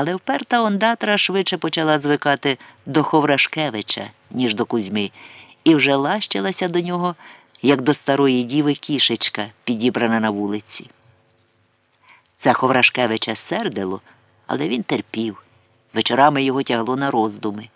Але вперта ондатра швидше почала звикати до Ховрашкевича, ніж до Кузьми, і вже лащилася до нього, як до старої діви кішечка, підібрана на вулиці. Це Ховрашкевича сердило, але він терпів. Вечорами його тягло на роздуми.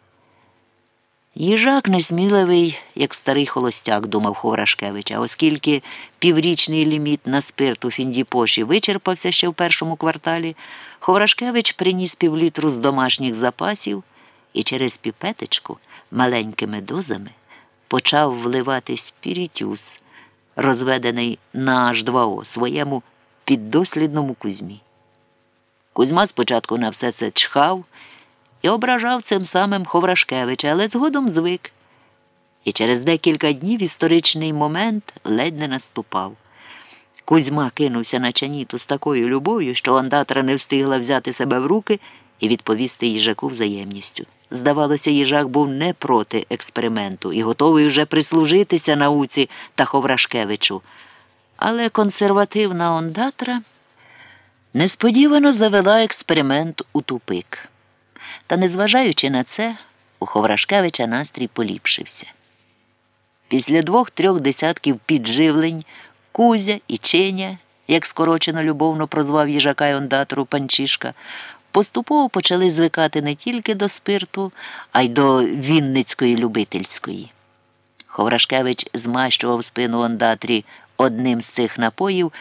Їжак несміливий, як старий холостяк, думав Ховрашкевич, а оскільки піврічний ліміт на спирт у Фіндіпоші вичерпався ще в першому кварталі, Ховрашкевич приніс півлітру з домашніх запасів і через піпеточку маленькими дозами почав вливати спірітюс, розведений на H2O своєму піддослідному Кузьмі. Кузьма спочатку на все це чхав і ображав цим самим Ховрашкевича, але згодом звик. І через декілька днів історичний момент ледь не наступав. Кузьма кинувся на чаніту з такою любов'ю, що ондатра не встигла взяти себе в руки і відповісти їжаку взаємністю. Здавалося, їжак був не проти експерименту і готовий вже прислужитися науці та Ховрашкевичу. Але консервативна ондатра несподівано завела експеримент у тупик. Та, незважаючи на це, у Ховрашкевича настрій поліпшився. Після двох-трьох десятків підживлень Кузя і Ченя, як скорочено любовно прозвав їжака й ондатору Панчишка, поступово почали звикати не тільки до спирту, а й до Вінницької любительської. Ховрашкевич змащував спину ондатрі одним з цих напоїв,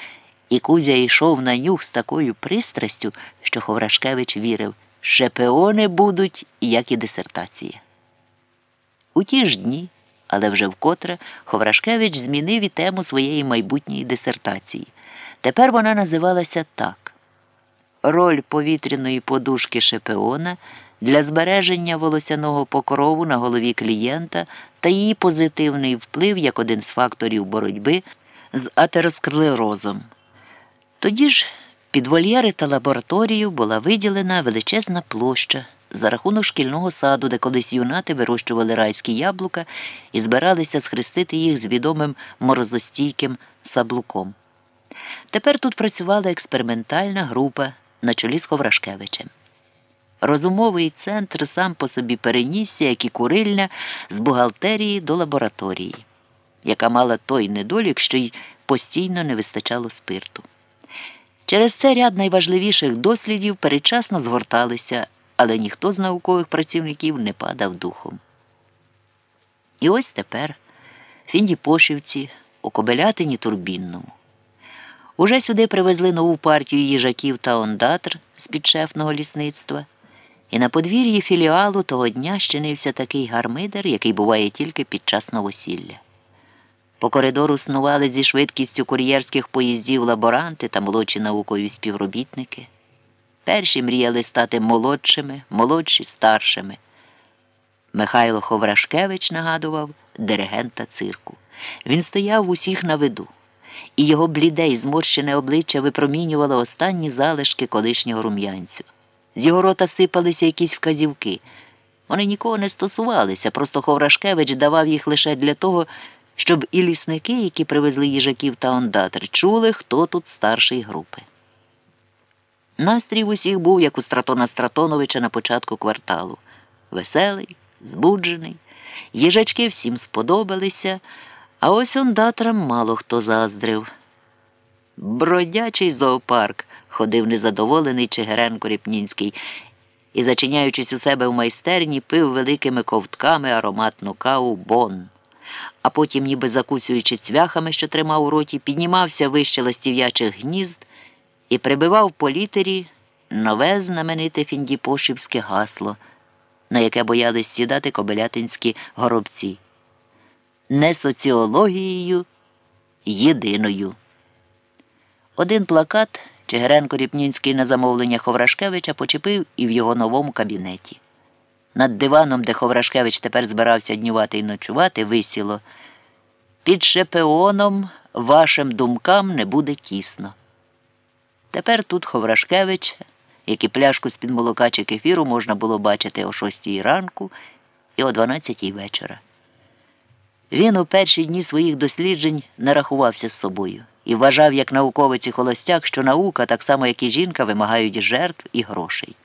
і Кузя йшов на нюх з такою пристрастю, що Ховрашкевич вірив. Шепеони будуть, як і дисертація. У ті ж дні, але вже вкотре, Ховрашкевич змінив і тему своєї майбутньої дисертації. Тепер вона називалася так: Роль повітряної подушки Шепеона для збереження волосяного покрову на голові клієнта та її позитивний вплив як один з факторів боротьби з атеросклерозом. Тоді ж під вольєри та лабораторію була виділена величезна площа за рахунок шкільного саду, де колись юнати вирощували райські яблука і збиралися схрестити їх з відомим морозостійким саблуком. Тепер тут працювала експериментальна група на чолі з Ховрашкевичем. Розумовий центр сам по собі перенісся, як і курильня, з бухгалтерії до лабораторії, яка мала той недолік, що й постійно не вистачало спирту. Через це ряд найважливіших дослідів передчасно згорталися, але ніхто з наукових працівників не падав духом. І ось тепер Фіндіпошівці у Кобелятині Турбінному. Уже сюди привезли нову партію їжаків та ондатр з підшефного лісництва, і на подвір'ї філіалу того дня щинився такий гармидер, який буває тільки під час новосілля. По коридору снували зі швидкістю кур'єрських поїздів лаборанти та молодші наукові співробітники. Перші мріяли стати молодшими, молодші старшими. Михайло Ховрашкевич нагадував диригента цирку. Він стояв усіх на виду, і його бліде й зморщене обличчя випромінювало останні залишки колишнього рум'янцю. З його рота сипалися якісь вказівки. Вони нікого не стосувалися, просто Ховрашкевич давав їх лише для того, щоб і лісники, які привезли їжаків та ондатр, чули, хто тут старший групи. Настрій усіх був, як у Стратона Стратоновича на початку кварталу. Веселий, збуджений, їжачки всім сподобалися, а ось ондатрам мало хто заздрив. Бродячий зоопарк, ходив незадоволений Чигиренко Ріпнінський і, зачиняючись у себе в майстерні, пив великими ковтками ароматну каву бон а потім, ніби закусуючи цвяхами, що тримав у роті, піднімався вище ластів'ячих гнізд і прибивав по літері нове знамените фіндіпошівське гасло, на яке боялись сідати кобелятинські горобці. Не соціологією єдиною. Один плакат Чигиренко Ріпнінський на замовлення Ховрашкевича почепив і в його новому кабінеті. Над диваном, де Ховрашкевич тепер збирався днювати і ночувати, висіло. Під шепеоном вашим думкам не буде тісно. Тепер тут Ховрашкевич, як і пляшку з під молока чи кефіру можна було бачити о шостій ранку і о дванадцятій вечора. Він у перші дні своїх досліджень не рахувався з собою і вважав, як науковець і холостяк, що наука, так само як і жінка, вимагають жертв і грошей.